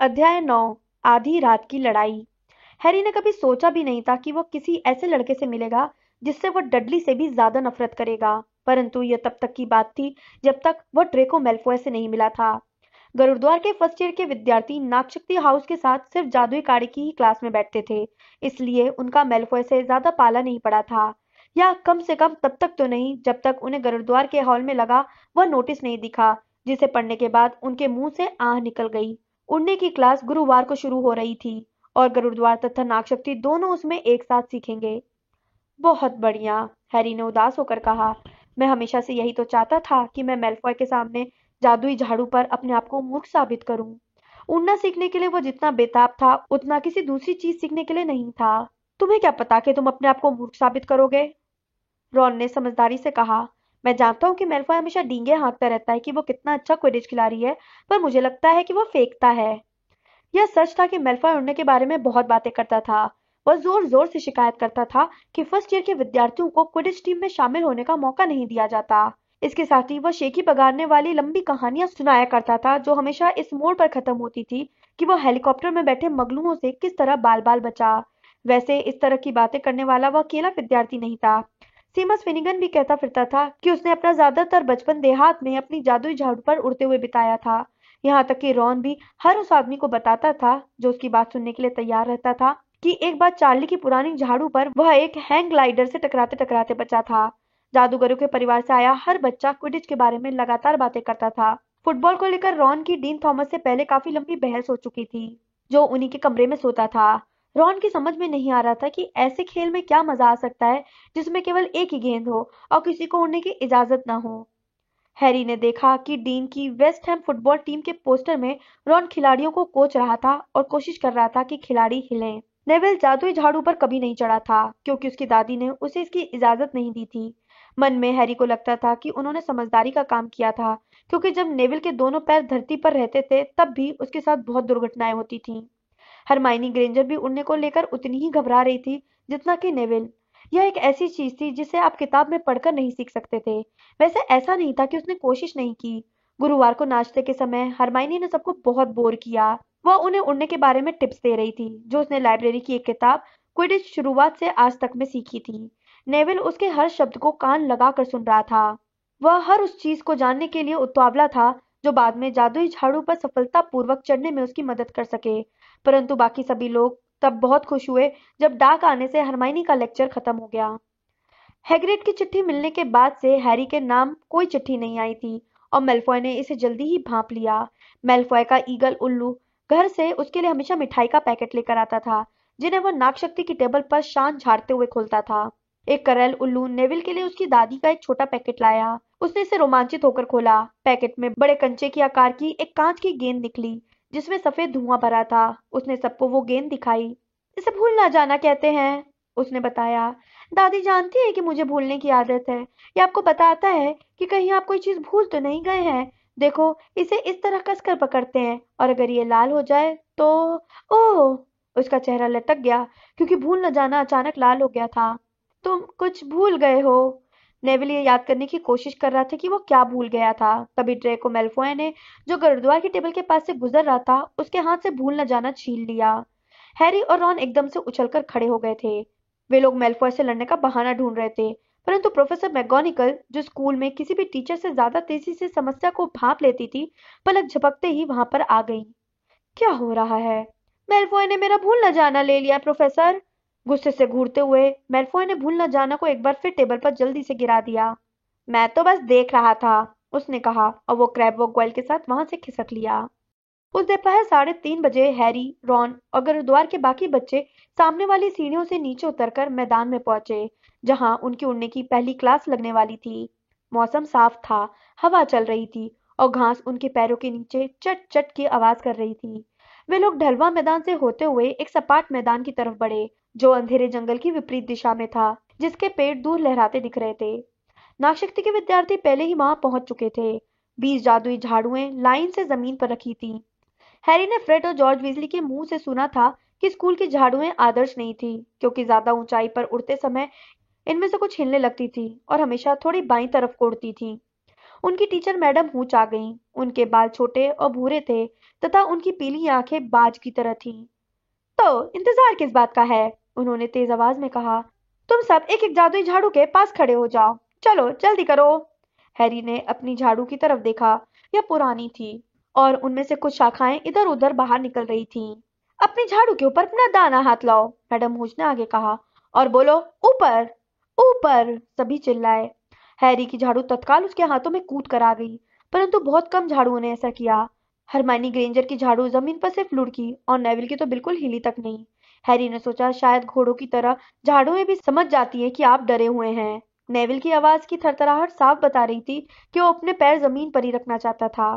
अध्याय नौ, आधी रात की लड़ाई। हैरी ने कभी सोचा भी नहीं था कि वो किसी ऐसे लड़के से मिलेगा जिससे वो डडली से भी ज़्यादा नफरत करेगा। परंतु यह तब तक की बात थी जब तक वो ड्रेको मेल्फॉय से नहीं मिला था। गुरुद्वार के फ़र्स्ट ईयर के विद्यार्थी नागशक्ति हाउस के साथ सिर्फ़ जादुई काड़ी की ही क्लास में बैठते थे, इसलिए उनका मेल्फॉय से ज़्यादा पाला नहीं पड़ा था। या कम से कम तब तक तो नहीं जब तक उन्हें गुरुद्वार के हॉल में लगा वह नोटिस नहीं दिखा, जिसे पढ़ने के बाद उनके मुँह से आह निकल गई। उड़ने की क्लास गुरुवार को शुरू हो रही थी और गरुड़द्वार तथा नागशक्ति दोनों उसमें एक साथ सीखेंगे। बहुत बढ़िया, हैरी ने उदास होकर कहा। मैं हमेशा से यही तो चाहता था कि मैं मेल्फॉय के सामने जादुई झाड़ू पर अपने आप को मूर्ख साबित करूँ। उड़ना सीखने के लिए वो जितना बेताब था, उतना किसी दूसरी चीज़ सीखने के लिए नहीं था। तुम्हें क्या पता कि तुम अपने आप को मूर्ख साबित करोगे? रॉन ने समझदारी से कहा। मैं जानता हूँ कि मेल्फॉय हमेशा डींगे हाँकता रहता है कि वो कितना अच्छा क्विडिच खिलाड़ी है, पर मुझे लगता है कि वो फेंकता है। यह सच था कि मेल्फॉय उड़ने के बारे में बहुत बातें करता था। वह ज़ोर ज़ोर से शिकायत करता था कि फ़र्स्ट ईयर के विद्यार्थियों को क्विडिच टीम में शामिल होने का मौका नहीं दिया जाता। इसके साथ ही वह शेखी बगाड़ने वाली लंबी कहानियाँ सुनाया करता था, जो हमेशा इस मोड़ पर खत्म होती थी कि वह हेलीकॉप्टर में बैठे मगलुओं से किस तरह बाल बाल बचा। वैसे इस तरह की बातें करने वाला वह अकेला विद्यार्थी नहीं था। सीमस फिनिगन भी कहता फिरता था कि उसने अपना ज़्यादातर बचपन देहात में अपनी जादुई झाड़ू पर उड़ते हुए बिताया था। यहाँ तक कि रॉन भी हर उस आदमी को बताता था, जो उसकी बात सुनने के लिए तैयार रहता था, कि एक बार चार्ली की पुरानी झाड़ू पर वह एक हैंग ग्लाइडर से टकराते टकराते बचा था। जादूगरों के परिवार से आया हर बच्चा क्विडिच के बारे में लगातार बातें करता था। फुटबॉल को लेकर रॉन की डीन थॉमस से पहले काफ़ी लंबी बहस हो चुकी थी, जो उन्हीं के कमरे में सोता था। रॉन की समझ में नहीं आ रहा था कि ऐसे खेल में क्या मज़ा आ सकता है, जिसमें केवल एक ही गेंद हो और किसी को उड़ने की इजाज़त ना हो। हैरी ने देखा कि डीन की वेस्ट हैम फुटबॉल टीम के पोस्टर में रॉन खिलाड़ियों को कोच रहा था और कोशिश कर रहा था कि खिलाड़ी हिले। नेविल जादुई झाड़ू पर कभी नहीं चढ़ा था, क्योंकि उसकी दादी ने उसे इसकी इजाज़त नहीं दी थी। मन में हैरी को लगता था कि उन्होंने समझदारी का काम किया था, क्योंकि जब नेविल के दोनों पैर धरती पर रहते थे, तब भी उसके साथ बहुत दुर्घटनाएँ होती थीं। हरमाइनी ग्रेंजर भी उड़ने को लेकर उतनी ही घबरा रही थी जितना कि नेविल। यह एक ऐसी चीज़ थी जिसे आप किताब में पढ़कर नहीं सीख सकते थे। वैसे ऐसा नहीं था कि उसने कोशिश नहीं की। गुरुवार को नाश्ते के समय हरमाइनी ने सबको बहुत बोर किया। वह उन्हें उड़ने के बारे में टिप्स दे रही थी, जो उसने लाइब्रेरी की एक किताब क्विडिच शुरुआत से आज तक में सीखी थी। नेविल उसके हर शब्द को कान लगाकर सुन रहा था। वह हर उस चीज़ को जानने के लिए उतावला था, जो बाद में जादुई झाड़ू पर सफलतापूर्वक चढ़ने में उसकी मदद कर सके। परंतु बाकी सभी लोग तब बहुत खुश हुए जब डाक आने से हरमाइनी का लेक्चर खत्म हो गया। हैग्रिड की चिट्ठी मिलने के बाद से हैरी के नाम कोई चिट्ठी नहीं आई थी और मेलफॉय ने इसे जल्दी ही भाप लिया। मेलफॉय का ईगल उल्लू घर से उसके लिए हमेशा मिठाई का पैकेट लेकर आता था, जिन्हें वह नागशक्ति की टेबल पर शान झाड़ते हुए खोलता था। एक करेल उल्लू नेविल के लिए उसकी दादी का एक छोटा पैकेट लाया। उसने इसे रोमांचित होकर खोला। पैकेट में बड़े कंचे की आकार की एक कांच की गेंद निकली। जिसमें सफ़ेद धुआँ भरा था, उसने सबको वो गेंद दिखाई। इसे भूल ना जाना, कहते हैं। उसने बताया, दादी जानती है कि मुझे भूलने की आदत है। ये आपको बताता है कि कहीं आप कोई चीज़ भूल तो नहीं गए हैं। देखो, इसे इस तरह कसकर पकड़ते हैं, और अगर ये लाल हो जाए तो ओह! उसका चेहरा लटक गया, क्योंकि भूल न जाना अचानक लाल हो गया था। तुम कुछ भूल गए हो। नेविल ये याद करने की कोशिश कर रहा था कि वो क्या भूल गया था। तभी ड्रेको मेल्फोय ने जो गुरुद्वार की टेबल के पास से गुजर रहा था, उसके हाथ से भूल न जाना छीन लिया। हैरी और रॉन एकदम से उछलकर खड़े हो गए थे। वे लोग मेल्फॉय से लड़ने का बहाना ढूंढ रहे थे, परंतु प्रोफेसर मैगोनिकल जो स्कूल में किसी भी टीचर से ज़्यादा तेज़ी से समस्या को भाप लेती थी, पलक झपकते ही वहाँ पर आ गई। क्या हो रहा है? मेल्फॉय ने मेरा भूल न जाना ले लिया, प्रोफेसर। गुस्से से घूरते हुए मेल्फॉय ने भूल न जाना को एक बार फिर टेबल पर जल्दी से गिरा दिया। मैं तो बस देख रहा था, उसने कहा, और वो क्रैब वो ग्वेल के साथ वहाँ से खिसक लिया। उस दोपहर साढ़े तीन बजे हैरी, रॉन और गुरुद्वार के बाकी बच्चे सामने वाली सीढ़ियों से नीचे उतरकर मैदान में पहुँचे, जहाँ उनकी उड़ने की पहली क्लास लगने वाली थी। मौसम साफ़ था, हवा चल रही थी और घास उनके पैरों के नीचे चट चट की आवाज़ कर रही थी। वे लोग ढलवा मैदान से होते हुए एक सपाट मैदान की तरफ़ बढ़े जो अंधेरे जंगल की विपरीत दिशा में था, जिसके पेड़ दूर लहराते दिख रहे थे। नागशक्ति के विद्यार्थी पहले ही वहाँ पहुँच चुके थे। बीस जादुई झाड़ुएँ लाइन से ज़मीन पर रखी थी। हैरी ने फ्रेड और जॉर्ज विजली के मुँह से सुना था कि स्कूल की झाड़ुएँ आदर्श नहीं थी, क्योंकि ज़्यादा ऊंचाई पर उड़ते समय इनमें से कुछ हिलने लगती थी और हमेशा थोड़ी बाई तरफ़ को उड़ती थी। उनकी टीचर मैडम हूच आ गईं। उनके बाल छोटे और भूरे थे तथा उनकी पीली आँखें बाज की तरह थीं। तो इंतज़ार किस बात का है? उन्होंने तेज आवाज़ में कहा, तुम सब एक एक जादुई झाड़ू के पास खड़े हो जाओ। चलो, जल्दी करो। हैरी ने अपनी झाड़ू की तरफ़ देखा, यह पुरानी थी और उनमें से कुछ शाखाएँ इधर उधर बाहर निकल रही थीं। अपनी झाड़ू के ऊपर अपना दाना हाथ लाओ, मैडम हुज ने आगे कहा, और बोलो, ऊपर ऊपर, सभी चिल्लाए। हैरी की झाड़ू तत्काल उसके हाथों में कूद कर आ गई, परंतु बहुत कम झाड़ुओं ने ऐसा किया। हरमानी ग्रेंजर की झाड़ू ज़मीन पर सिर्फ़ लुढ़की और नेविल की तो बिल्कुल हिली तक नहीं। हैरी ने सोचा, शायद घोड़ों की तरह झाड़ुएँ भी समझ जाती है कि आप डरे हुए हैं। नेविल की आवाज़ की थरथराहट साफ़ बता रही थी कि वो अपने पैर ज़मीन पर ही रखना चाहता था।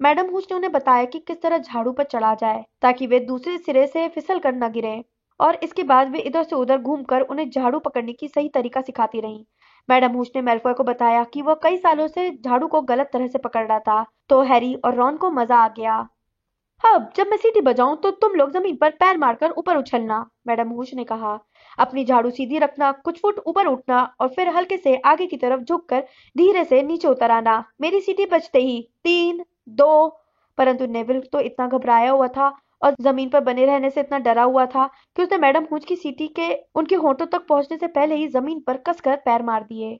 मैडम हुज ने उन्हें बताया कि किस तरह झाड़ू पर चढ़ा जाए, ताकि वे दूसरे सिरे से फिसल कर न गिरे। और इसके बाद वे इधर से उधर घूमकर उन्हें झाड़ू पकड़ने की सही तरीका सिखाती रहीं। मैडम हुच ने मेलफॉय को बताया कि वह कई सालों से झाड़ू को गलत तरह से पकड़ रहा था तो हैरी और रॉन को मज़ा आ गया। अब जब मैं सीटी बजाऊं तो तुम लोग ज़मीन पर पैर मारकर ऊपर उछलना, मैडम हुच ने कहा। अपनी झाड़ू सीधी रखना, कुछ फुट ऊपर उठना और फिर हल्के से आगे की तरफ़ झुककर धीरे से नीचे उतर आना मेरी सीटी बजते ही तीन, दो, परंतु नेविल तो इतना घबराया हुआ था और ज़मीन पर बने रहने से इतना डरा हुआ था कि उसने मैडम हुज की सीटी के, उनके होठों तक पहुँचने से पहले ही ज़मीन पर कसकर पैर मार दिए।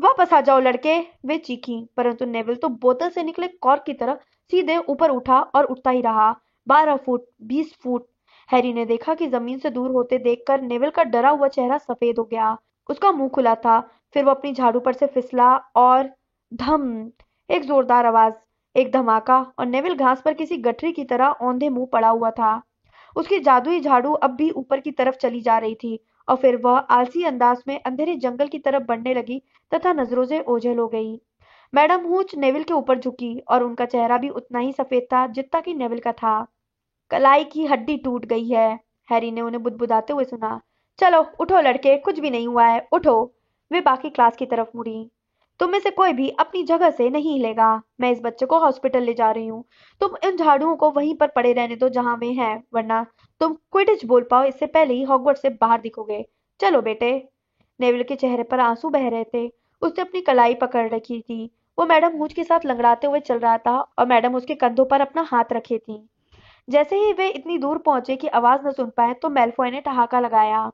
वापस आ जाओ लड़के, वे चीखी, परंतु नेविल तो बोतल से निकले कॉर्क की तरह सीधे ऊपर उठा और उठता ही रहा, बारह फुट, बीस फुट। हैरी ने देखा कि ज़मीन से दूर होते देखकर नेविल का डरा हुआ चेहरा सफ़ेद हो गया। उसका मुँह खुला था, फिर वो अपनी झाड़ू पर से फिसला और धम, एक जोरदार आवाज़, एक धमाका और नेविल घास पर किसी गठरी की तरह औंधे मुँह पड़ा हुआ था। उसकी जादुई झाड़ू अब भी ऊपर की तरफ़ चली जा रही थी और फिर वह आलसी अंदाज में अंधेरे जंगल की तरफ़ बढ़ने लगी तथा नज़रों से ओझल हो गई। मैडम हूच नेविल के ऊपर झुकी और उनका चेहरा भी उतना ही सफ़ेद था जितना कि नेविल का था। कलाई की हड्डी टूट गई है, हैरी ने उन्हें बुदबुदाते हुए सुना। चलो, उठो लड़के, कुछ भी नहीं हुआ है, उठो। वे बाकी क्लास की तरफ़ मुड़ी। तुम में से कोई भी अपनी जगह से नहीं हिलेगा मैं इस बच्चे को हॉस्पिटल ले जा रही हूँ। तुम इन झाड़ुओं को वहीं पर पड़े रहने दो जहाँ वे हैं, वरना तुम क्विडिच बोल पाओ, इससे पहले ही हॉगवर्ड से बाहर दिखोगे। चलो बेटे। नेविल के चेहरे पर आँसू बह रहे थे। उसने अपनी कलाई पकड़ रखी थी। वो मैडम मूछ के साथ लंगड़ाते हुए चल रहा था और मैडम उसके कंधों पर अपना हाथ रखे थी। जैसे ही वे इतनी दूर पहुँचे कि आवाज़ न सुन पाए तो मेलफॉय ने ठहाका लगाया।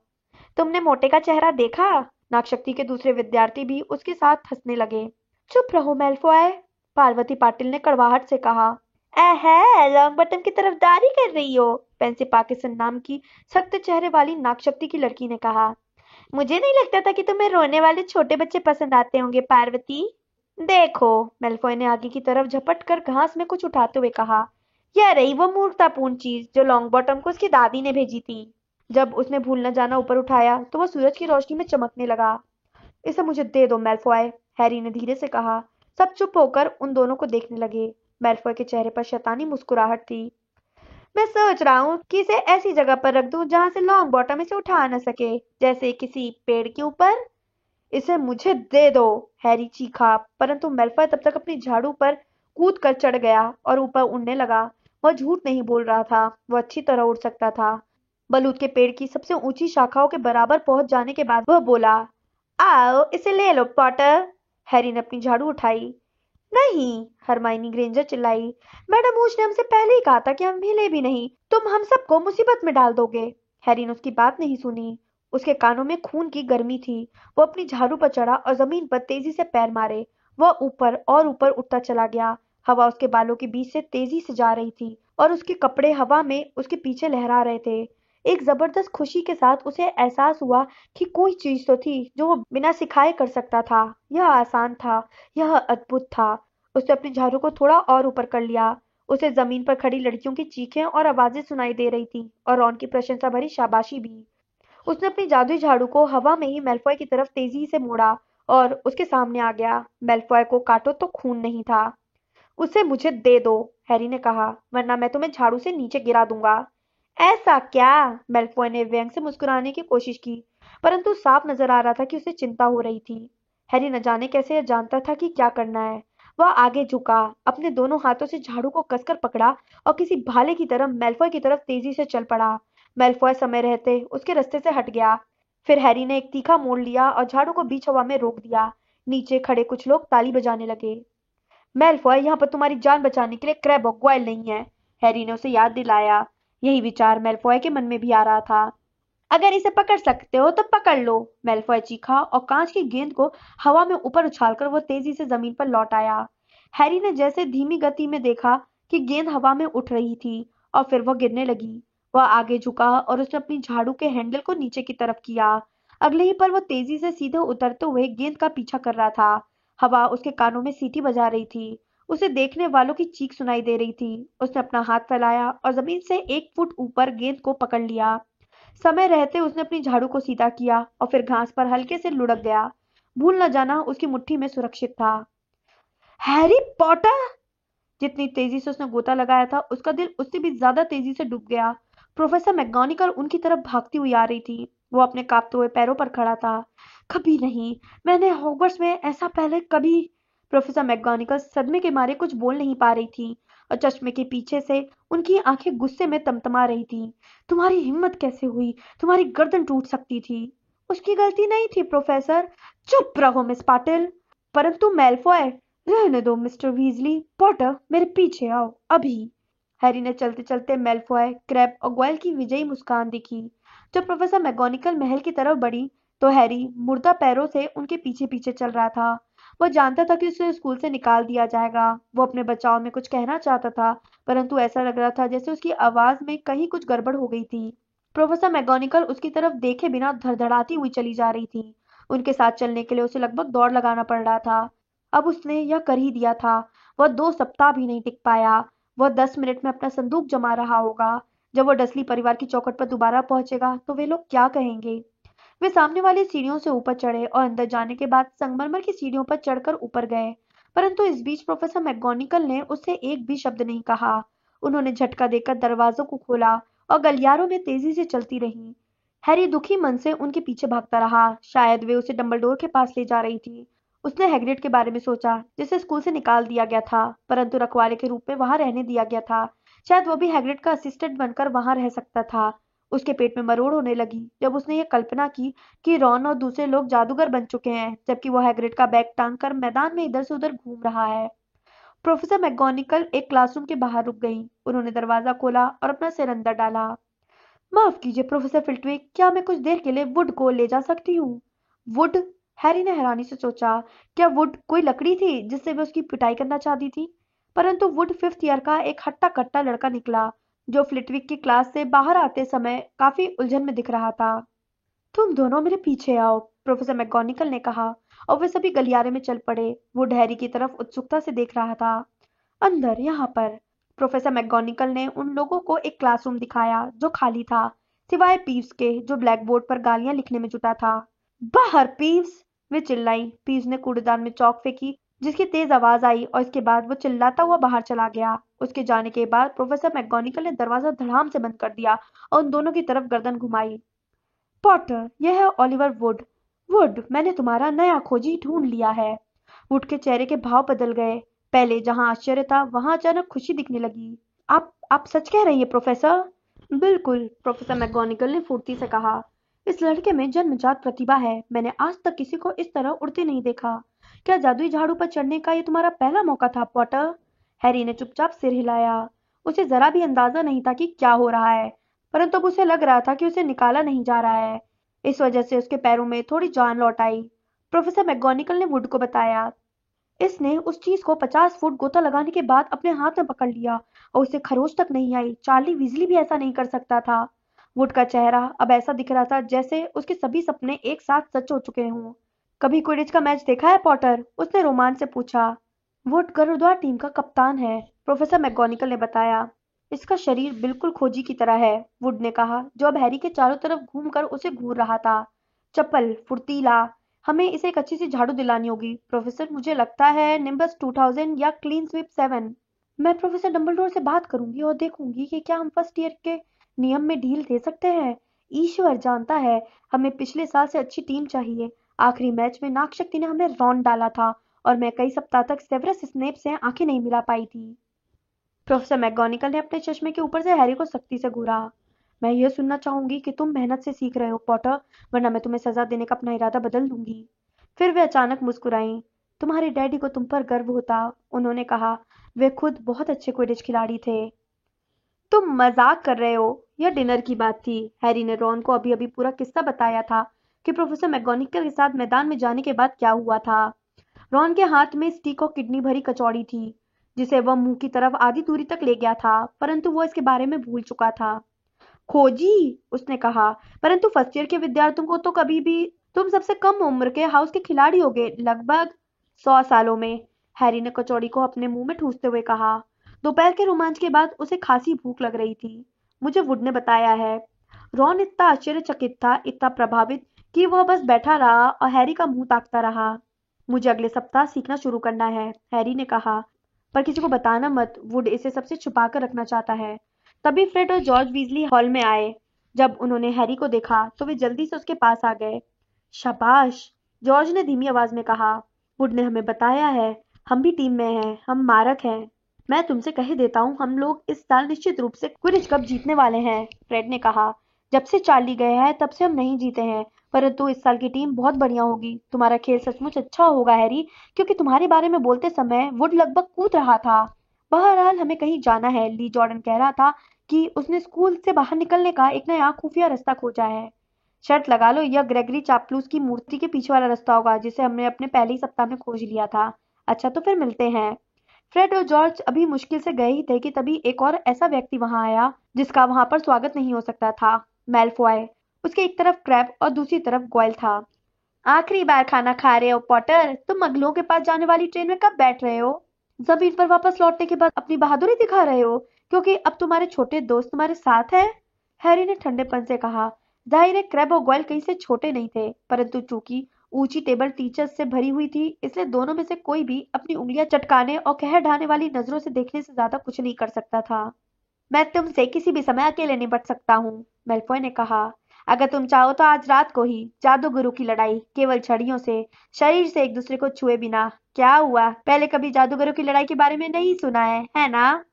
तुमने मोटे का चेहरा देखा? नागशक्ति के दूसरे विद्यार्थी भी उसके साथ हंसने लगे। चुप रहो, मेलफॉय, पार्वती पाटिल ने कड़वाहट से कहा। लॉन्ग बटन की तरफदारी कर रही हो पेंसी पाकिस्तान नाम की सख्त चेहरे वाली नागशक्ति की लड़की ने कहा। मुझे नहीं लगता था कि तुम्हें रोने वाले छोटे बच्चे पसंद आते होंगे, पार्वती। देखो, मेलफॉय ने आगे की तरफ़ झपट कर घास में कुछ उठाते हुए कहा। यह रही वो मूर्खतापूर्ण चीज़ जो लॉन्ग बॉटम को उसकी दादी ने भेजी थी। जब उसने भूल न जाना ऊपर उठाया तो वह सूरज की रोशनी में चमकने लगा। इसे मुझे दे दो, मेलफॉय, हैरी ने धीरे से कहा। सब चुप होकर उन दोनों को देखने लगे। मेल्फॉय के चेहरे पर शैतानी मुस्कुराहट थी। मैं सोच रहा हूँ कि इसे ऐसी जगह पर रख दूँ जहाँ से लॉन्ग बॉटम इसे उठा न सके, जैसे किसी पेड़ के ऊपर। इसे मुझे दे दो, हैरी चीखा, परंतु मेलफॉय तब तक अपनी झाड़ू पर कूद कर चढ़ गया और ऊपर उड़ने लगा। वह झूठ नहीं बोल रहा था, वह अच्छी तरह उड़ सकता था। बलूत के पेड़ की सबसे ऊँची शाखाओं के बराबर पहुँच जाने के बाद वह बोला, आओ, इसे ले लो, पॉटर। हैरी ने अपनी झाड़ू उठाई। नहीं हरमाइनी ग्रेंजर चिल्लाई। मैडम ऊज ने हमसे पहले ही कहा था कि हम हिले भी नहीं। तुम हम सबको मुसीबत में डाल दोगे। हैरी ने उसकी बात नहीं सुनी। उसके कानों में खून की गर्मी थी। वो अपनी झाड़ू पर चढ़ा और ज़मीन पर तेज़ी से पैर मारे। वह ऊपर और ऊपर उठता चला गया। हवा उसके बालों के बीच से तेज़ी से जा रही थी और उसके कपड़े हवा में उसके पीछे लहरा रहे थे। एक ज़बरदस्त खुशी के साथ उसे एहसास हुआ कि कोई चीज़ तो थी जो वो बिना सिखाए कर सकता था। यह आसान था, यह अद्भुत था। उसने अपनी झाड़ू को थोड़ा और ऊपर कर लिया। उसे ज़मीन पर खड़ी लड़कियों की चीखें और आवाज़ें सुनाई दे रही थी और रॉन की प्रशंसा भरी शाबाशी भी। उसने अपनी जादुई झाड़ू को हवा में ही मेलफॉय की तरफ़ तेज़ी से मोड़ा और उसके सामने आ गया। मेलफॉय को काटो तो खून नहीं था। उसे मुझे दे दो, हैरी ने कहा, वरना मैं तुम्हें झाड़ू से नीचे गिरा दूँगा। ऐसा क्या? मेल्फॉय ने व्यंग से मुस्कुराने की कोशिश की, परंतु साफ़ नज़र आ रहा था कि उसे चिंता हो रही थी। हैरी न जाने कैसे जानता था कि क्या करना है। वह आगे झुका, अपने दोनों हाथों से झाड़ू को कसकर पकड़ा और किसी भाले की तरह मेल्फॉय की तरफ़ तेज़ी से चल पड़ा। मेल्फॉय समय रहते उसके रास्ते से हट गया। फिर हैरी ने एक तीखा मोड़ लिया और झाड़ू को बीच हवा में रोक दिया। नीचे खड़े कुछ लोग ताली बजाने लगे। मेल्फॉय, यहाँ पर तुम्हारी जान बचाने के लिए क्रैब और ग्वाइल नहीं है। हैरी ने उसे याद दिलाया। यही विचार मेलफॉय के मन में भी आ रहा था। अगर इसे पकड़ सकते हो तो पकड़ लो, मेलफॉय चीखा और कांच की गेंद को हवा में ऊपर उछालकर वो तेज़ी से ज़मीन पर लौट आया। हैरी ने जैसे धीमी गति में देखा कि गेंद हवा में उठ रही थी और फिर वह गिरने लगी। वह आगे झुका और उसने अपनी झाड़ू के हैंडल को नीचे की तरफ़ किया। अगले ही पल वो तेज़ी से सीधे उतरते हुए गेंद का पीछा कर रहा था। हवा उसके कानों में सीटी बजा रही थी। उसे देखने वालों की चीख सुनाई दे रही थी। उसने अपना हाथ फैलाया और ज़मीन से एक फुट ऊपर गेंद को पकड़ लिया। समय रहते उसने अपनी झाड़ू को सीधा किया और फिर घास पर हल्के से लुढ़क गया। भूल न जाना उसकी मुट्ठी में सुरक्षित था। Harry Potter! जितनी तेज़ी से उसने गोता लगाया था, उसका दिल उससे भी ज़्यादा तेज़ी से डूब गया। प्रोफेसर मैगोनिकल उनकी तरफ़ भागती हुई आ रही थी। वो अपने कांपते हुए पैरों पर खड़ा था। कभी नहीं, मैंने हॉगवर्ट्स में ऐसा पहले कभी प्रोफेसर मैगोनिकल सदमे के मारे कुछ बोल नहीं पा रही थी और चश्मे के पीछे से उनकी आँखें गुस्से में तमतमा रही थी। तुम्हारी हिम्मत कैसे हुई? तुम्हारी गर्दन टूट सकती थी। उसकी गलती नहीं थी, प्रोफेसर। चुप रहो, मिस पाटिल। परंतु मेलफॉय, रहने दो, मिस्टर वीजली। पॉटर, मेरे पीछे आओ, अभी। हैरी ने चलते चलते मेलफॉय क्रैप और ग्वाइल की विजयी मुस्कान दिखी। जब प्रोफेसर मैगोनिकल महल की तरफ़ बढ़ी तो हैरी मुर्दा पैरों से उनके पीछे पीछे चल रहा था। वह जानता था कि उसे स्कूल से निकाल दिया जाएगा। वो अपने बचाव में कुछ कहना चाहता था, परंतु ऐसा लग रहा था जैसे उसकी आवाज़ में कहीं कुछ गड़बड़ हो गई थी। प्रोफेसर मैगोनिकल उसकी तरफ़ देखे बिना धड़धड़ाती हुई चली जा रही थी। उनके साथ चलने के लिए उसे लगभग दौड़ लगाना पड़ रहा था। अब उसने यह कर ही दिया था। वह दो सप्ताह भी नहीं टिक पाया। वह दस मिनट में अपना संदूक जमा रहा होगा। जब वह डसली परिवार की चौकट पर दोबारा पहुंचेगा तो वे लोग क्या कहेंगे? वे सामने वाली सीढ़ियों से ऊपर चढ़े और अंदर जाने के बाद संगमरमर की सीढ़ियों पर चढ़कर ऊपर गए। परंतु इस बीच प्रोफेसर मैगोनिकल ने उससे एक भी शब्द नहीं कहा। उन्होंने झटका देकर दरवाजों को खोला और गलियारों में तेज़ी से चलती रही। हैरी दुखी मन से उनके पीछे भागता रहा। शायद वे उसे डम्बलडोर के पास ले जा रही थी। उसने हैग्रिड के बारे में सोचा, जिसे स्कूल से निकाल दिया गया था, परंतु रखवाले के रूप में वहाँ रहने दिया गया था। शायद वो भी हैग्रिड का असिस्टेंट बनकर वहाँ रह सकता था। उसके पेट में मरोड़ होने लगी। जब उसने ये कल्पना की कि रॉन और दूसरे लोग जादूगर बन चुके हैं, जबकि वो हैग्रिड का बैग टांग कर मैदान में इधर से उधर घूम रहा है। प्रोफेसर मैगोनिकल एक क्लासरूम के बाहर रुक गई। उन्होंने दरवाज़ा खोला और अपना सिर अंदर डाला। माफ़ कीजिए प्रोफेसर फिल्टविक क्या मैं कुछ देर के लिए वुड को ले जा सकती हूँ? वुड हैरी ने हैरानी से सोचा, क्या वुड कोई लकड़ी थी जिससे वे उसकी पिटाई करना चाहती थी? परंतु वुड फिफ्थ ईयर का एक हट्टा कट्टा लड़का निकला। जो फ्लिटविक की क्लास से बाहर आते समय काफ़ी उलझन में दिख रहा था। तुम दोनों मेरे पीछे आओ, प्रोफेसर मैगोनिकल ने कहा, और वे सभी गलियारे में चल पड़े। वो डहरी की तरफ़ उत्सुकता से देख रहा था। अंदर, यहाँ पर, प्रोफेसर मैगोनिकल ने उन लोगों को एक क्लासरूम दिखाया जो खाली था, सिवाय पीव्स के, जो ब्लैक बोर्ड पर गालियाँ लिखने में जुटा था। बाहर, पीव्स! वे चिल्लाई। पीव्स ने कूड़ेदान में चौक फेंकी। जिसकी तेज आवाज़ आई और इसके बाद वो चिल्लाता हुआ बाहर चला गया। उसके जाने के बाद प्रोफेसर मैगोनिकल ने दरवाज़ा धड़ाम से बंद कर दिया और उन दोनों की तरफ़ गर्दन घुमाई। पॉटर, यह है ओलिवर वुड। वुड, मैंने तुम्हारा नया खोजी ढूंढ लिया है। वुड के चेहरे के भाव बदल गए। पहले जहाँ आश्चर्य था, वहाँ अचानक खुशी दिखने लगी। आप आप सच कह रही है, प्रोफेसर? बिल्कुल, प्रोफेसर मैगोनिकल ने फुर्ती से कहा। इस लड़के में जन्मजात प्रतिभा है। मैंने आज तक किसी को इस तरह उड़ते नहीं देखा। क्या जादुई झाड़ू पर चढ़ने का ये तुम्हारा पहला मौका था, पॉटर? हैरी ने चुपचाप सिर हिलाया। उसे जरा भी अंदाज़ा नहीं था कि क्या हो रहा है, परंतु अब उसे लग रहा था कि उसे निकाला नहीं जा रहा है। इस वजह से उसके पैरों में थोड़ी जान लौट आई। प्रोफेसर मैगोनिकल ने वुड को बताया। इसने उस चीज़ को पचास फुट गोता लगाने के बाद अपने हाथ में पकड़ लिया और उसे खरोच तक नहीं आई। चार्ली विजली भी ऐसा नहीं कर सकता था। वुड का चेहरा अब ऐसा दिख रहा था जैसे उसके सभी सपने एक साथ सच हो चुके हों। कभी क्विडिच का मैच देखा है पॉटर उसने रोमान से पूछा। वुड गरुद्वार टीम का कप्तान है प्रोफेसर मैगोनिकल ने बताया। इसका शरीर बिल्कुल खोजी की तरह है वुड ने कहा, जो अब हैरी के चारों तरफ़ घूमकर उसे घूर रहा था। चप्पल, फुर्तीला, हमें इसे एक अच्छी सी झाड़ू दिलानी होगी। प्रोफेसर मुझे लगता है निम्बस 2000 या क्लीन स्वीप 7 मैं प्रोफेसर डम्बलडोर से बात करूँगी और देखूँगी कि क्या हम फ़र्स्ट ईयर के नियम में ढील दे सकते हैं। ईश्वर जानता है, हमें पिछले साल से अच्छी टीम चाहिए। आखिरी मैच में नागशक्ति ने हमें रॉन डाला था और मैं कई सप्ताह तक सेवरस स्नेप से आँखें नहीं मिला पाई थी। प्रोफेसर मैगोनिकल ने अपने चश्मे के ऊपर से हैरी को सख्ती से घूरा। मैं ये सुनना चाहूँगी कि तुम मेहनत से सीख रहे हो, पॉटर, वरना मैं तुम्हें सजा देने का अपना इरादा बदल दूँगी। फिर वे अचानक मुस्कुराई। तुम्हारे डैडी को तुम पर गर्व होता, उन्होंने कहा, वे खुद बहुत अच्छे क्विडिच खिलाड़ी थे। तुम मज़ाक कर रहे हो, यह डिनर की बात थी। हैरी ने रॉन को अभी अभी पूरा किस्सा बताया था कि प्रोफेसर मैगोनिकल के साथ मैदान में जाने के बाद क्या हुआ था? रॉन के हाथ में स्टीक और किडनी भरी कचौड़ी थी, जिसे वह मुँह की तरफ़ आधी दूरी तक ले गया था, परंतु वह इसके बारे में भूल चुका था। खोजी, उसने कहा, परंतु फ़र्स्ट ईयर के विद्यार्थियों को तो कभी भी तुम सबसे कम उम्र के हाउस के खिलाड़ी होगे लगभग सौ सालों में, हैरी ने कचौड़ी को अपने मुँह में ठूसते हुए कहा। दोपहर के रोमांच के बाद उसे खासी भूख लग रही थी। मुझे वुड ने बताया है। रॉन इतना आश्चर्यचकित था, इतना प्रभावित कि वह बस बैठा रहा और हैरी का मुँह ताकता रहा। मुझे अगले सप्ताह सीखना शुरू करना है, हैरी ने कहा। पर किसी को बताना मत, वुड इसे सबसे छुपा कर रखना चाहता है। तभी फ्रेड और जॉर्ज वीजली हॉल में आए। जब उन्होंने हैरी को देखा तो वे जल्दी से उसके पास आ गए। शाबाश, जॉर्ज ने धीमी आवाज़ में कहा। वुड ने हमें बताया है, हम भी टीम में हैं, हम मारक हैं। मैं तुमसे कह देता हूँ, हम लोग इस साल निश्चित रूप से क्विडिच कप जीतने वाले हैं, फ्रेड ने कहा। जब से चार्ली गया है, तब से हम नहीं जीते हैं। परंतु इस साल की टीम बहुत बढ़िया होगी। तुम्हारा खेल सचमुच अच्छा होगा, हैरी, क्योंकि तुम्हारे बारे में बोलते समय वुड लगभग कूद रहा था। बहरहाल, हमें कहीं जाना है, ली जॉर्डन कह रहा था कि उसने स्कूल से बाहर निकलने का एक नया खुफिया रास्ता खोजा है। शर्त लगा लो, यह ग्रेगरी चापलूस की मूर्ति के पीछे वाला रास्ता होगा, जिसे हमने अपने पहले ही सप्ताह में खोज लिया था। अच्छा तो फिर मिलते हैं। फ्रेड और जॉर्ज अभी मुश्किल से गए ही थे कि तभी एक और ऐसा व्यक्ति वहाँ आया, जिसका वहाँ पर स्वागत नहीं हो सकता था, मेलफॉय। उसके एक तरफ़ क्रैब और दूसरी तरफ़ ग्वाइल था। आखिरी बार खाना खा रहे हो पॉटर तुम अगलों के पास जाने वाली ट्रेन में कब बैठ रहे हो? ज़मीन पर वापस लौटने के बाद अपनी बहादुरी दिखा रहे हो, क्योंकि अब तुम्हारे छोटे दोस्त तुम्हारे साथ है? हैरी ने ठंडेपन से कहा, ज़ाहिर है क्रैब और ग्वाइल कहीं से छोटे नहीं थे, परंतु चूँकि ऊँची टेबल टीचर्स से भरी हुई थी, इसलिए दोनों में से कोई भी अपनी उंगलियाँ चटकाने और कह ढाने वाली नज़रों से देखने से ज़्यादा कुछ नहीं कर सकता था। मैं तुमसे किसी भी समय अकेले निपट सकता हूँ मेलफॉय ने कहा। अगर तुम चाहो तो आज रात को ही जादूगुरु की लड़ाई केवल छड़ियों से, शरीर से एक दूसरे को छुए बिना, क्या हुआ? पहले कभी जादूगरों की लड़ाई के बारे में नहीं सुना है है ना?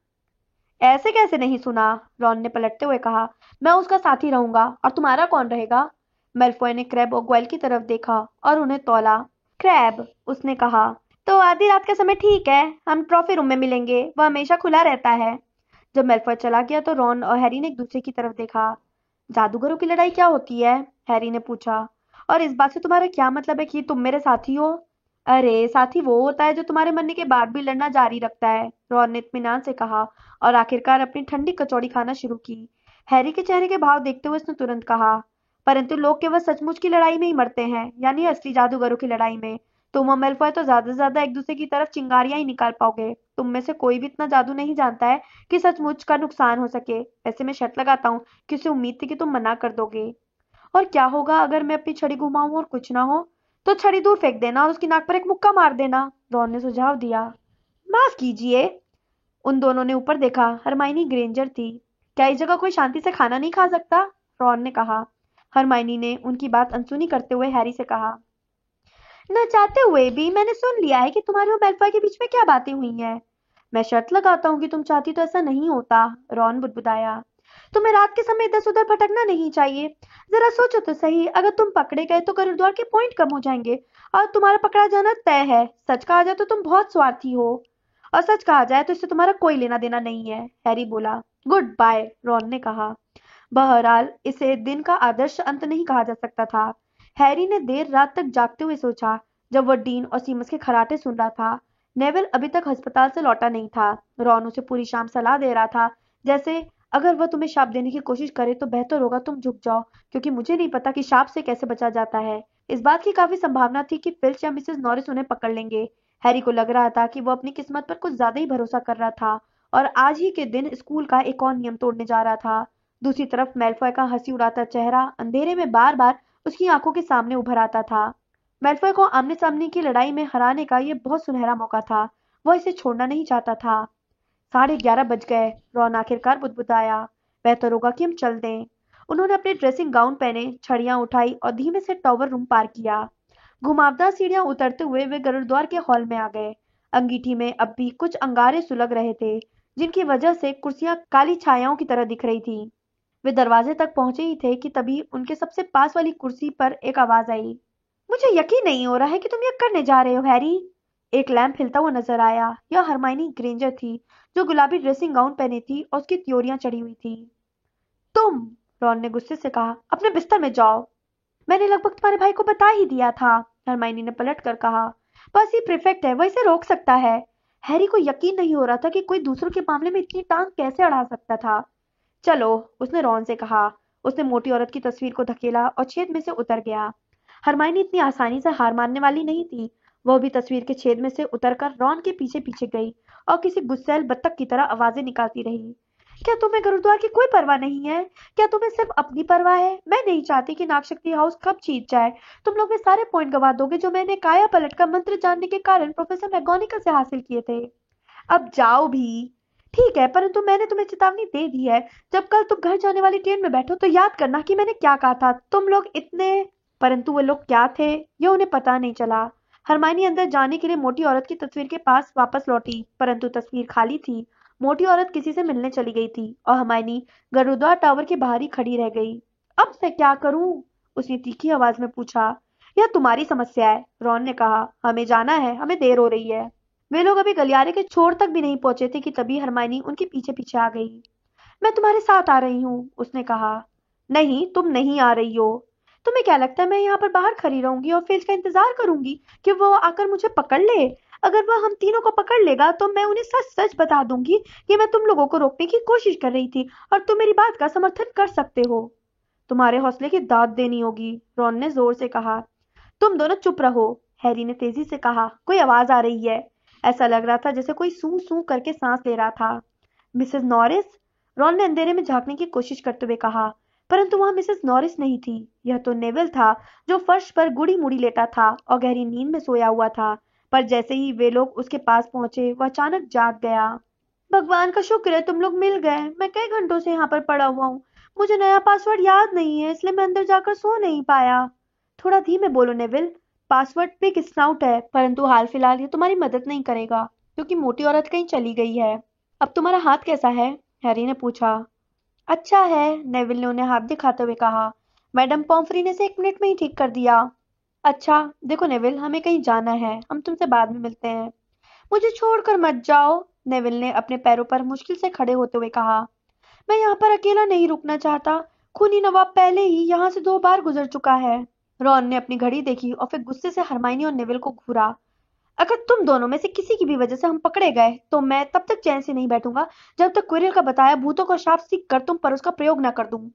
ऐसे कैसे नहीं सुना? रॉन ने पलटते हुए कहा, मैं उसका साथी रहूँगा, और तुम्हारा कौन रहेगा? मेलफॉय ने क्रैब और ग्वेल की तरफ़ देखा और उन्हें तोला। क्रैब, उसने कहा तो आधी रात का समय ठीक है, हम ट्रॉफी रूम में मिलेंगे, वह हमेशा खुला रहता है। जब मेलफॉय चला गया तो रॉन और हैरी ने एक दूसरे की तरफ़ देखा। जादूगरों की लड़ाई क्या होती है? हैरी ने पूछा। और इस बात से तुम्हारा क्या मतलब है कि तुम मेरे साथी हो? अरे, साथी वो होता है जो तुम्हारे मरने के बाद भी लड़ना जारी रखता है, रॉन ने इत्मीनान से कहा और आखिरकार अपनी ठंडी कचौड़ी खाना शुरू की। हैरी के चेहरे के भाव देखते हुए उसने तुरंत कहा, परंतु लोग केवल सचमुच की लड़ाई में ही मरते हैं, यानी असली जादूगरों की लड़ाई में। तुम और मेलफॉय तो ज़्यादा से ज़्यादा एक दूसरे की तरफ़ चिंगारियाँ ही निकाल पाओगे। तुम में से कोई भी इतना जादू नहीं जानता है कि सचमुच का नुकसान हो सके। ऐसे में शर्त लगाता हूँ कि उसे उम्मीद थी कि तुम मना कर दोगे। और क्या होगा अगर मैं अपनी छड़ी घुमाऊं और कुछ ना हो? तो छड़ी दूर फेंक देना और उसकी नाक पर एक मुक्का मार देना। रॉन ने सुझाव दिया। माफ़ कीजिए। उन दोनों ने ऊपर देखा। हरमाइनी ग्रेंजर थी। क्या इस जगह कोई शांति से खाना नहीं खा सकता? रॉन ने कहा। हरमाइनी ने उनकी बात अनसुनी करते हुए हैरी से कहा। न चाहते हुए भी मैंने सुन लिया है कि तुम्हारे और मेलफॉय के बीच में क्या बातें हुई हैं। मैं शर्त लगाता हूँ कि तुम चाहती तो ऐसा नहीं होता, रॉन बुदबुदाया। तुम्हें रात के समय इधर उधर भटकना नहीं चाहिए। जरा सोचो तो सही, अगर तुम पकड़े गए तो करिडोर के पॉइंट कम हो जाएँगे, और तुम्हारा पकड़ा जाना तय है। सच कहा जाए तो तुम बहुत स्वार्थी हो, और सच कहा जाए तो इससे तुम्हारा कोई लेना देना नहीं है, हैरी बोला। गुड बाय, रॉन ने कहा। बहरहाल, इसे दिन का आदर्श अंत नहीं कहा जा सकता था। हैरी ने देर रात तक जागते हुए सोचा, जब वह डीन और सीमस के खराटे सुन रहा था। नेवल अभी तक अस्पताल से लौटा नहीं था। रॉन उसे पूरी शाम सलाह दे रहा था, जैसे, अगर वह तुम्हें शाप देने की कोशिश करे तो बेहतर होगा तुम झुक जाओ, क्योंकि मुझे नहीं पता कि शाप से कैसे बचा जाता है। इस बात की काफ़ी संभावना थी कि फिल्च या मिसेस नॉरिस उन्हें पकड़ लेंगे। हैरी को लग रहा था कि वो अपनी किस्मत पर कुछ ज़्यादा ही भरोसा कर रहा था, और आज ही के दिन स्कूल का एक और नियम तोड़ने जा रहा था। दूसरी तरफ़ मेलफॉय का हँसी उड़ाता चेहरा अंधेरे में बार बार उसकी आँखों के सामने उभर आता था। मेलफॉय को आमने सामने की लड़ाई में हराने का यह बहुत सुनहरा मौका था। वह इसे छोड़ना नहीं चाहता था। साढ़े ग्यारह बज गए। रॉन आखिरकार बुदबुदाया। बेहतर होगा कि हम चल दें। उन्होंने अपने ड्रेसिंग गाउन पहने, छड़ियाँ उठाई और धीमे से टॉवर रूम पार किया। घुमावदार सीढ़ियाँ उतरते हुए वे गरुड़द्वार के हॉल में आ गए। अंगीठी में अब भी कुछ अंगारे सुलग रहे थे, जिनकी वजह से कुर्सियाँ काली छायाओं की तरह दिख रही थी। वे दरवाजे तक पहुँचे ही थे कि तभी उनके सबसे पास वाली कुर्सी पर एक आवाज़ आई। मुझे यकीन नहीं हो रहा है कि तुम यह करने जा रहे हो, हैरी। एक लैंप हिलता हुआ नज़र आया। यह हरमाइनी ग्रेंजर थी, जो गुलाबी ड्रेसिंग गाउन पहनी थी और उसकी त्योरियाँ चढ़ी हुई थी। तुम, रॉन ने गुस्से से कहा, अपने बिस्तर में जाओ। मैंने लगभग तुम्हारे भाई को बता ही दिया था हरमाइनी ने पलट कर कहा। बस ये प्रिफेक्ट है, वह इसे रोक सकता है। हैरी को यकीन नहीं हो रहा था कि कोई दूसरों के मामले में इतनी टांग कैसे अड़ा सकता था। चलो, उसने रॉन से कहा। उसने मोटी औरत की तस्वीर को धकेला और छेद में से उतर गया। हरमाइनी इतनी आसानी से हार मानने वाली नहीं थी। वह भी तस्वीर के छेद में से उतरकर रॉन के पीछे पीछे गई और किसी गुस्सेल बत्तख की तरह आवाज़ें निकालती रही। क्या तुम्हें गुरुद्वार की कोई परवाह नहीं है? क्या तुम्हें सिर्फ़ अपनी परवाह है? मैं नहीं चाहती कि नागशक्ति हाउस कब जीत जाए। तुम लोग वे सारे पॉइंट गवा दोगे जो मैंने काया पलट का मंत्र जानने के कारण प्रोफेसर मैगोनिका से हासिल किए थे। अब जाओ भी। ठीक है, परंतु मैंने तुम्हें चेतावनी दे दी है। जब कल तुम घर जाने वाली ट्रेन में बैठो तो याद करना कि मैंने क्या कहा था। तुम लोग इतने परंतु वो लोग क्या थे, यह उन्हें पता नहीं चला। हरमाइनी अंदर जाने के लिए मोटी औरत की तस्वीर के पास वापस लौटी, परंतु तस्वीर खाली थी। मोटी औरत किसी से मिलने चली गई थी और हमायनी गरुद्वार टावर के बाहर ही खड़ी रह गई। अब मैं क्या करूँ? उसने तीखी आवाज़ में पूछा। यह तुम्हारी समस्या है, रॉन ने कहा। हमें जाना है, हमें देर हो रही है। वे लोग अभी गलियारे के छोर तक भी नहीं पहुँचे थे कि तभी हरमाइनी उनके पीछे पीछे आ गई। मैं तुम्हारे साथ आ रही हूँ, उसने कहा। नहीं, तुम नहीं आ रही हो। तुम्हें क्या लगता है मैं यहाँ पर बाहर खड़ी रहूँगी और फिर का इंतज़ार करूँगी कि वो आकर मुझे पकड़ ले? अगर वह हम तीनों को पकड़ लेगा तो मैं उन्हें सच सच बता दूँगी कि मैं तुम लोगों को रोकने की कोशिश कर रही थी और तुम मेरी बात का समर्थन कर सकते हो। तुम्हारे हौसले की दाद देनी होगी, रॉन ने ज़ोर से कहा। तुम दोनों चुप रहो, हैरी ने तेज़ी से कहा। कोई आवाज़ आ रही है? ऐसा लग रहा था जैसे कोई सू सू करके सांस ले रहा था। Mrs Norris? रॉन ने अंधेरे में झांकने की कोशिश करते हुए कहा, परंतु वहाँ मिसेस नॉरिस नहीं थी। यह तो नेवल था, जो फर्श पर गुड़ी मुड़ी लेटा था और गहरी नींद में सोया हुआ था। पर जैसे ही वे लोग उसके पास पहुँचे, वह अचानक जाग गया। भगवान का शुक्र है तुम लोग मिल गए। मैं कई घंटों से यहाँ पर पड़ा हुआ हूँ। मुझे नया पासवर्ड याद नहीं है, इसलिए मैं अंदर जाकर सो नहीं पाया। थोड़ा धीमे बोलो नेविल। पासवर्ड पे एक स्नाउट है, परंतु हाल फ़िलहाल ये तुम्हारी मदद नहीं करेगा, क्योंकि मोटी औरत कहीं चली गई है। अब तुम्हारा हाथ कैसा है? हैरी ने पूछा। अच्छा है, नेविल ने उन्हें हाथ दिखाते हुए कहा। मैडम पॉम्फ्री ने से एक मिनट में ही ठीक कर दिया। अच्छा देखो नेविल, हमें कहीं जाना है, हम तुमसे बाद में मिलते हैं। मुझे छोड़कर मत जाओ, नेविल ने अपने पैरों पर मुश्किल से खड़े होते हुए कहा। मैं यहाँ पर अकेला नहीं रुकना चाहता। खूनी नवाब पहले ही यहाँ से दो बार गुजर चुका है। रॉन ने अपनी घड़ी देखी और फिर गुस्से से हरमाइनी और नेविल को घूरा। अगर तुम दोनों में से किसी की भी वजह से हम पकड़े गए तो मैं तब तक चैन से नहीं बैठूँगा जब तक क्विरिल का बताया भूतों को शाप सीख कर तुम पर उसका प्रयोग न कर दूँ।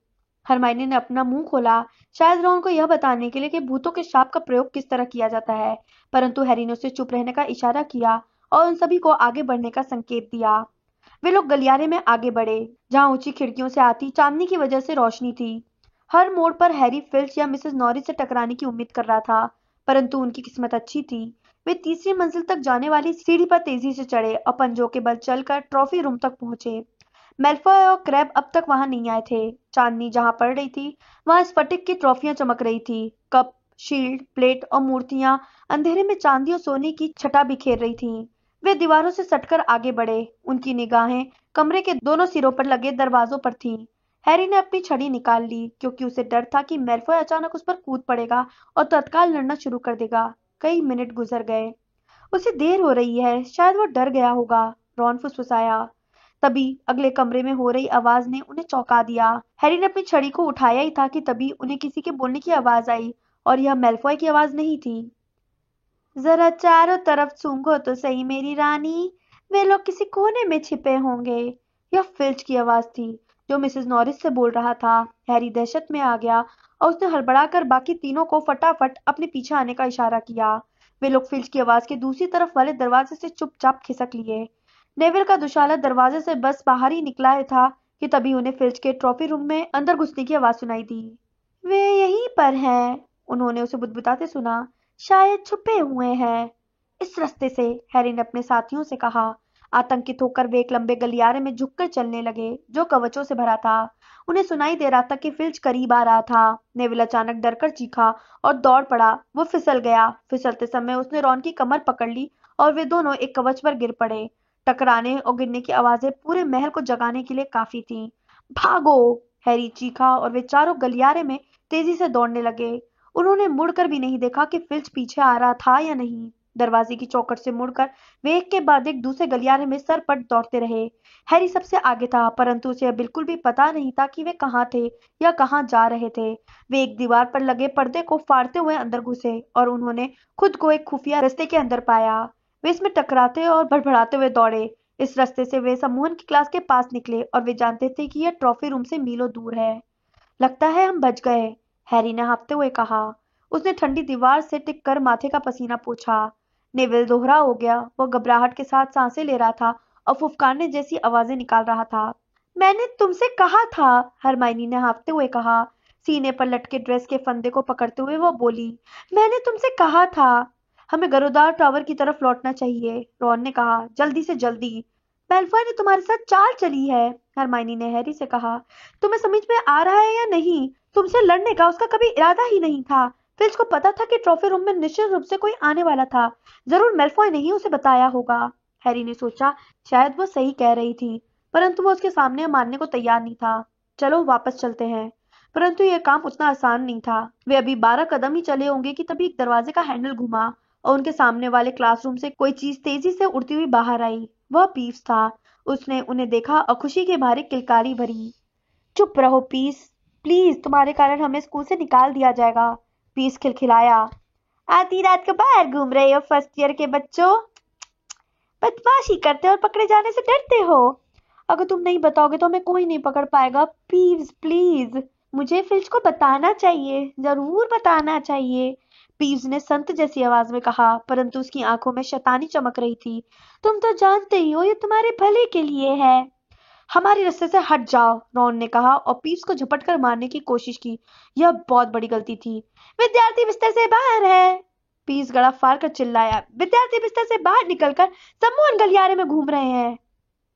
हरमाइनी ने अपना मुँह खोला। शायद रॉन को यह बताने के लिए कि भूतों के शाप का प्रयोग किस तरह किया जाता है, परंतु हैरी ने उसे चुप रहने का इशारा किया और उन सभी को आगे बढ़ने का संकेत दिया। वे लोग गलियारे में आगे बढ़े, जहाँ ऊँची खिड़कियों से आती चांदनी की वजह से रोशनी थी। हर मोड़ पर हैरी फिल्च या मिसेस नॉरिस से टकराने की उम्मीद कर रहा था, परंतु उनकी किस्मत अच्छी थी। वे तीसरी मंजिल तक जाने वाली सीढ़ी पर तेज़ी से चढ़े और पंजों के बल चलकर ट्रॉफी रूम तक पहुँचे। मेल्फॉय और क्रैब अब तक वहाँ नहीं आए थे। चांदनी जहाँ पड़ रही थी, वहाँ स्फटिक की ट्रॉफियाँ चमक रही थी। कप, शील्ड, प्लेट और मूर्तियाँ अंधेरे में चांदी और सोने की छटा बिखेर रही थीं। वे दीवारों से सटकर आगे बढ़े। उनकी निगाहें कमरे के दोनों सिरों पर लगे दरवाजों पर थीं। हैरी ने अपनी छड़ी निकाल ली, क्योंकि उसे डर था कि मेल्फॉय अचानक उस पर कूद पड़ेगा और तत्काल लड़ना शुरू कर देगा। कई मिनट गुजर गए। उसे देर हो रही है, शायद वो डर गया होगा, रॉन फुसफुसाया। तभी अगले कमरे में हो रही आवाज़ ने उन्हें चौंका दिया। हैरी ने अपनी छड़ी को उठाया ही था कि तभी उन्हें किसी के बोलने की आवाज़ आई, और यह मेल्फॉय की आवाज़ नहीं थी। जरा चारों तरफ़ सूंघो तो सही, मेरी रानी। वे लोग किसी कोने में छिपे होंगे, यह फिल्च की आवाज़ थी। जो मिसेस नॉरिस से बोल रहा था, हैरी दहशत में आ गया और उसने हड़बड़ाकर बाकी तीनों को फटाफट अपने पीछे आने का इशारा किया। वे लोग फिल्च की आवाज़ के दूसरी तरफ़ वाले दरवाजे से चुपचाप खिसक लिए। नेविल का दुशाला दरवाजे से बस बाहर ही निकला था कि तभी उन्हें फिल्च के ट्रॉफी रूम में अंदर घुसने की आवाज़ सुनाई दी। वे यहीं पर हैं, उन्होंने उसे बुदबुदाते सुना। शायद छुपे हुए हैं। इस रास्ते से, हैरी ने अपने साथियों से कहा। आतंकित होकर वे एक लंबे गलियारे में झुककर चलने लगे, जो कवचों से भरा था। उन्हें सुनाई दे रहा था कि फिल्च करीब आ रहा था। नेविल अचानक डरकर चीखा और दौड़ पड़ा। वो फिसल गया। फिसलते समय उसने रॉन की कमर पकड़ ली और वे दोनों एक कवच पर गिर पड़े। टकराने और गिरने की आवाज़ें पूरे महल को जगाने के लिए काफ़ी थीं। भागो! हैरी चीखा और वे चारों गलियारे में तेज़ी से दौड़ने लगे। उन्होंने मुड़कर भी नहीं देखा कि फिल्च पीछे आ रहा था या नहीं। दरवाजे की चौकट से मुड़कर वे एक के बाद एक दूसरे गलियारे में सर पट दौड़ते रहे। हैरी सबसे आगे था, परंतु उसे बिल्कुल भी पता नहीं था कि वे कहाँ थे या कहाँ जा रहे थे। वे एक दीवार पर लगे पर्दे को फाड़ते हुए अंदर घुसे और उन्होंने खुद को एक खुफिया रस्ते के अंदर पाया। वे इसमें टकराते और भड़भड़ाते हुए दौड़े। इस रास्ते से वे सम्मोहन की क्लास के पास निकले और वे जानते थे कि यह ट्रॉफी रूम से मीलों दूर है। लगता है हम बच गए, हैरी ने हाँफते हुए कहा। उसने ठंडी दीवार से टिक कर माथे का पसीना पूछा। नेविल दोहरा हो गया। वो घबराहट के साथ साँसें ले रहा था और फुफकारने जैसी आवाज़ें निकाल रहा था। मैंने तुमसे कहा था हरमाइनी ने हाँफते हुए कहा। सीने पर लटके ड्रेस के फंदे को पकड़ते हुए वो बोली, मैंने तुमसे कहा था, हमें गरोदार टावर की तरफ़ लौटना चाहिए। रॉन ने कहा, जल्दी से जल्दी। मेलफॉय ने तुम्हारे साथ चाल चली है। हरमाइनी ने हैरी से कहा, तुम्हें समझ में आ रहा है या नहीं? तुमसे लड़ने का उसका कभी इरादा ही नहीं था। फिल्च को पता था कि ट्रॉफी रूम में निश्चित रूप से कोई आने वाला था। ज़रूर मेलफॉय ने ही उसे बताया होगा, हैरी ने सोचा। शायद वो सही कह रही थी, परंतु वो उसके सामने मानने को तैयार नहीं था। चलो, वापस चलते हैं। परंतु यह काम उतना आसान नहीं था। वे अभी बारह कदम ही चले होंगे कि तभी एक दरवाजे का हैंडल घुमा और उनके सामने वाले क्लासरूम से कोई चीज़ तेज़ी से उड़ती हुई बाहर आई। वह पीस था। उसने उन्हें देखा और खुशी के भारी किलकारी भरी। चुप रहो, पीस। प्लीज़, तुम्हारे कारण हमें स्कूल से निकाल दिया जाएगा। पीस खिलखिलाया। आधी रात को बाहर घूम रहे हो फ़र्स्ट ईयर के बच्चों। बदमाशी करते और पकड़े जाने से डरते हो। अगर तुम नहीं बताओगे तो हमें कोई नहीं पकड़ पाएगा। प्लीज़ प्लीज़ मुझे फिल्च को बताना चाहिए। ज़रूर बताना चाहिए। पीव्स ने संत जैसी आवाज़ में कहा, परंतु उसकी आँखों में शैतानी चमक रही थी। तुम तो जानते ही हो, ये तुम्हारे भले के लिए है। हमारे रस्ते से हट जाओ, रॉन ने कहा और पीव्स को झपट कर मारने की कोशिश की। यह बहुत बड़ी गलती थी। विद्यार्थी बिस्तर से बाहर है। पीस गड़ा फाड़ कर चिल्लाया। विद्यार्थी बिस्तर से बाहर निकलकर सम्मोहन गलियारे में घूम रहे हैं।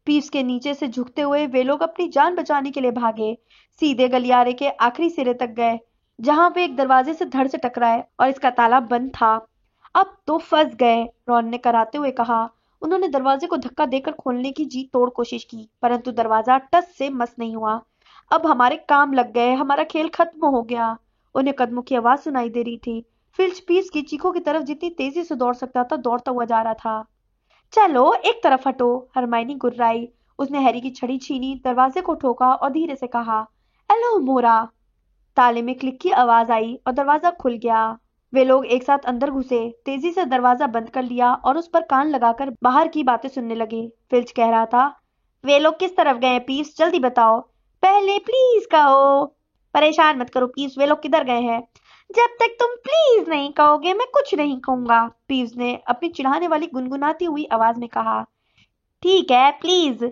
पीस के नीचे से झुकते हुए वे लोग अपनी जान बचाने के लिए भागे। सीधे गलियारे के आखिरी सिरे तक गए, जहाँ पे एक दरवाजे से धड़ से टकराए और इसका ताला बंद था। अब तो फंस गए, रॉन ने कराते हुए कहा। उन्होंने दरवाजे को धक्का देकर खोलने की जी तोड़ कोशिश की, परंतु दरवाज़ा टस से मस नहीं हुआ। अब हमारे काम लग गए, हमारा खेल खत्म हो गया। उन्हें कदमों की आवाज़ सुनाई दे रही थी। फिल्च पीस की चीखों की तरफ़ जितनी तेज़ी से दौड़ सकता था, दौड़ता हुआ जा रहा था। चलो, एक तरफ़ हटो हरमाइनी गुर्राई। उसने हैरी की छड़ी छीनी, दरवाजे को ठोका और धीरे से कहा, हेलो मोरा। ताले में क्लिक की आवाज़ आई और दरवाज़ा खुल गया। वे लोग एक साथ अंदर घुसे, तेज़ी से दरवाज़ा बंद कर लिया और उस पर कान लगाकर बाहर की बातें सुनने लगे। फिल्च कह रहा था, वे लोग किस तरफ़ गए पीस जल्दी बताओ। पहले प्लीज़ कहो। परेशान मत करो पीस वे लोग किधर गए हैं? जब तक तुम प्लीज़ नहीं कहोगे, मैं कुछ नहीं कहूँगा। पीस ने अपनी चिढ़ाने वाली गुनगुनाती हुई आवाज़ में कहा, ठीक है प्लीज़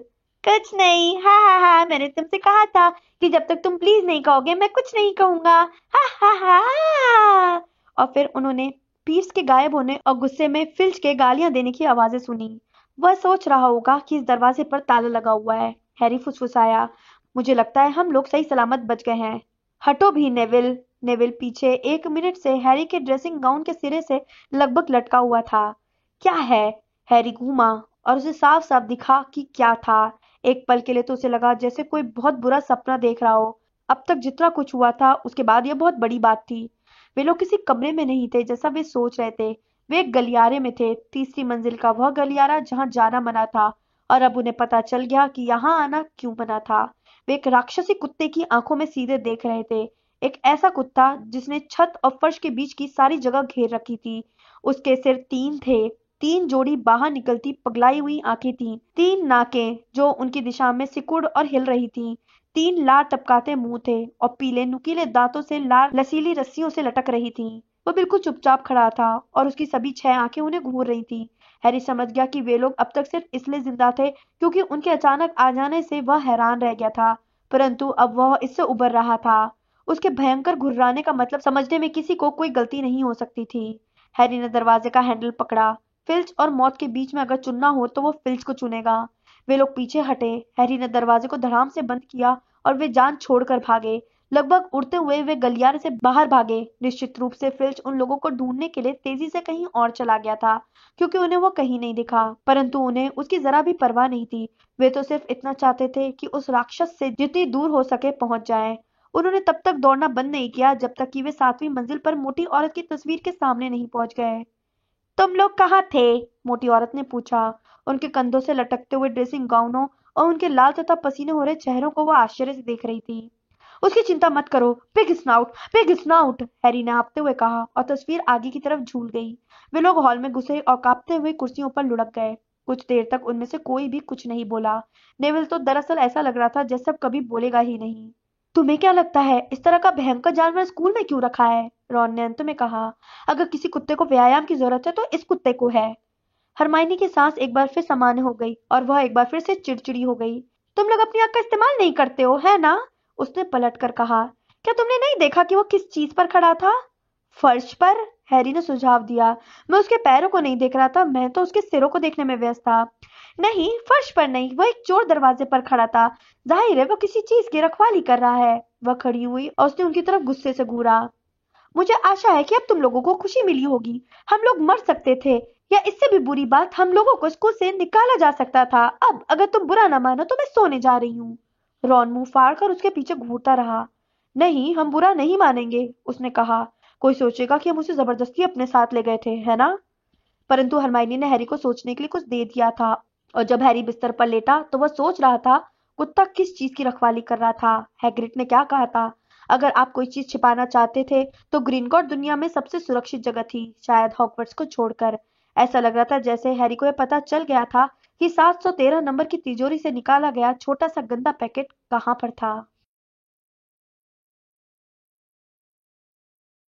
कुछ नहीं। हा हा हा, मैंने तुमसे कहा था कि जब तक तुम प्लीज़ नहीं कहोगे, मैं कुछ नहीं कहूँगा। हा हा हा। और फिर उन्होंने पीस के गायब होने और गुस्से में फिल्च के गालियाँ देने की आवाज़ें सुनी। वह सोच रहा होगा कि इस दरवाजे पर ताला लगा हुआ है। हैरी फुसफुसाया, मुझे लगता है हम लोग सही सलामत बच गए हैं हटो भी, नेविल। नेविल पीछे एक मिनट से हैरी के ड्रेसिंग गाउन के सिरे से लगभग लटका हुआ था। क्या है? हैरी घूमा और उसे साफ़ साफ़ दिखा कि क्या था। एक पल के लिए तो उसे लगा जैसे कोई बहुत बुरा सपना देख रहा हो। अब तक जितना कुछ हुआ था, उसके बाद यह बहुत बड़ी बात थी। वे लोग किसी कमरे में नहीं थे, जैसा वे सोच रहे थे। वे एक गलियारे में थे, तीसरी मंजिल का वह गलियारा जहाँ जाना मना था। और अब उन्हें पता चल गया कि यहाँ आना क्यों मना था। वे एक राक्षसी कुत्ते की आँखों में सीधे देख रहे थे। एक ऐसा कुत्ता जिसने छत और फर्श के बीच की सारी जगह घेर रखी थी। उसके सिर तीन थे। तीन जोड़ी बाहर निकलती पगलाई हुई आँखें थीं। तीन नाकें जो उनकी दिशा में सिकुड़ और हिल रही थीं। तीन लाल टपकाते मुँह थे और पीले नुकीले दांतों से लाल लसीली रस्सियों से लटक रही थी। वो बिल्कुल चुपचाप खड़ा था और उसकी सभी छह आँखें उन्हें घूर रही थी। हैरी समझ गया कि वे लोग अब तक सिर्फ़ इसलिए ज़िंदा थे क्योंकि उनके अचानक आ जाने से वह हैरान रह गया था, परंतु अब वह इससे उबर रहा था। उसके भयंकर घुर्राने का मतलब समझने में किसी को कोई गलती नहीं हो सकती थी। हैरी ने दरवाजे का हैंडल पकड़ा। फिल्च और मौत के बीच में अगर चुनना हो तो वो फिल्च को चुनेगा। वे लोग पीछे हटे, हैरी ने दरवाजे को धड़ाम से बंद किया और वे जान छोड़कर भागे। लगभग उड़ते हुए वे गलियारे से बाहर भागे। निश्चित रूप से फिल्च उन लोगों को ढूँढने के लिए तेज़ी से कहीं और चला गया था, क्योंकि उन्हें वो कहीं नहीं दिखा, परंतु उन्हें उसकी जरा भी परवाह नहीं थी। वे तो सिर्फ़ इतना चाहते थे कि उस राक्षस से जितनी दूर हो सके पहुँच जाए। उन्होंने तब तक दौड़ना बंद नहीं किया जब तक कि वे सातवीं मंजिल पर मोटी औरत की तस्वीर के सामने नहीं पहुँच गए। तुम लोग कहाँ थे? मोटी औरत ने पूछा। उनके कंधों से लटकते हुए ड्रेसिंग गाउनों और उनके लाल तथा पसीने हो रहे चेहरों को वह आश्चर्य से देख रही थी। उसकी चिंता मत करो pig snout pig snout Harry ने हाँपते हुए कहा और तस्वीर आगे की तरफ़ झूल गई। वे लोग हॉल में घुसे और कांपते हुए कुर्सियों पर लुढ़क गए। कुछ देर तक उनमें से कोई भी कुछ नहीं बोला। नेविल तो दरअसल ऐसा लग रहा था जैसे अब कभी बोलेगा ही नहीं। तुम्हें क्या लगता है, इस तरह का भयंकर जानवर स्कूल में क्यों रखा है? रॉन ने अंत में कहा, अगर किसी कुत्ते को व्यायाम की ज़रूरत है तो इस कुत्ते को है। हरमाइनी की सांस एक बार फिर सामान्य हो गई और वह एक बार फिर से चिड़चिड़ी हो गई। तुम लोग अपनी आँख का इस्तेमाल नहीं करते हो, है ना? उसने पलट कर कहा। क्या तुमने नहीं देखा कि वो किस चीज़ पर खड़ा था? फर्श पर? हैरी ने सुझाव दिया। मैं उसके पैरों को नहीं देख रहा था, मैं तो उसके सिरों को देखने में व्यस्त था। नहीं, फर्श पर नहीं, वह एक चोर दरवाजे पर खड़ा था। ज़ाहिर है, वो किसी चीज़ की रखवाली कर रहा है। वह खड़ी हुई और उसने उनकी तरफ़ गुस्से से घूरा। मुझे आशा है कि अब तुम लोगों को खुशी मिली होगी। हम लोग मर सकते थे। या इससे भी बुरी बात हम लोगों को स्कूल से निकाला जा सकता था। अब अगर तुम बुरा ना मानो तो मैं सोने जा रही हूँ। रॉन मुँह फाड़ कर उसके पीछे घूरता रहा। नहीं, हम बुरा नहीं मानेंगे, उसने कहा। कोई सोचेगा कि हम उसे ज़बरदस्ती अपने साथ ले गए थे, है ना? परंतु हरमाइनी ने हैरी को सोचने के लिए कुछ दे दिया था। और जब हैरी बिस्तर पर लेटा तो वह सोच रहा था, कुत्ता किस चीज़ की रखवाली कर रहा था? हैग्रिड ने क्या कहा था? अगर आप कोई चीज़ छिपाना चाहते थे तो ग्रीनकॉट दुनिया में सबसे सुरक्षित जगह थी, शायद हॉकवर्ट्स को छोड़कर। ऐसा लग रहा था जैसे हैरी को यह पता चल गया था कि 713 नंबर की तिजोरी से निकाला गया छोटा सा गंदा पैकेट कहाँ पर था।